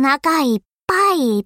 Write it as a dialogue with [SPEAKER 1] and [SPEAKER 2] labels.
[SPEAKER 1] 腹いっぱい。いっ